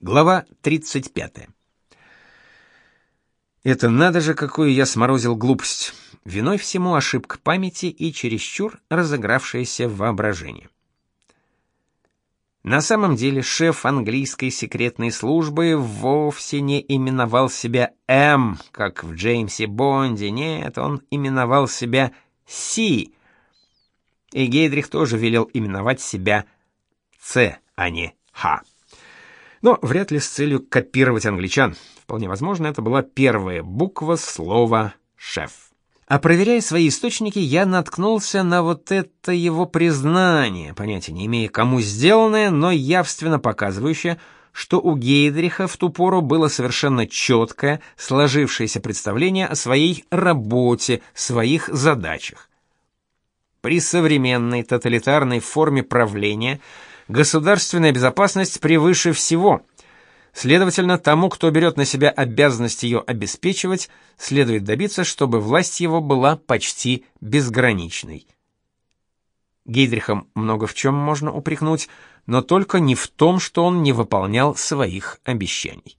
Глава 35. Это надо же, какую я сморозил глупость. Виной всему ошибка памяти и чересчур разыгравшееся воображение. На самом деле шеф английской секретной службы вовсе не именовал себя М, как в Джеймсе Бонде. Нет, он именовал себя Си. И Гейдрих тоже велел именовать себя С, а не Х но вряд ли с целью копировать англичан. Вполне возможно, это была первая буква слова «шеф». А проверяя свои источники, я наткнулся на вот это его признание, понятия не имея, кому сделанное, но явственно показывающее, что у Гейдриха в ту пору было совершенно четкое, сложившееся представление о своей работе, своих задачах. При современной тоталитарной форме правления – Государственная безопасность превыше всего. Следовательно, тому, кто берет на себя обязанность ее обеспечивать, следует добиться, чтобы власть его была почти безграничной. Гейдрихом много в чем можно упрекнуть, но только не в том, что он не выполнял своих обещаний.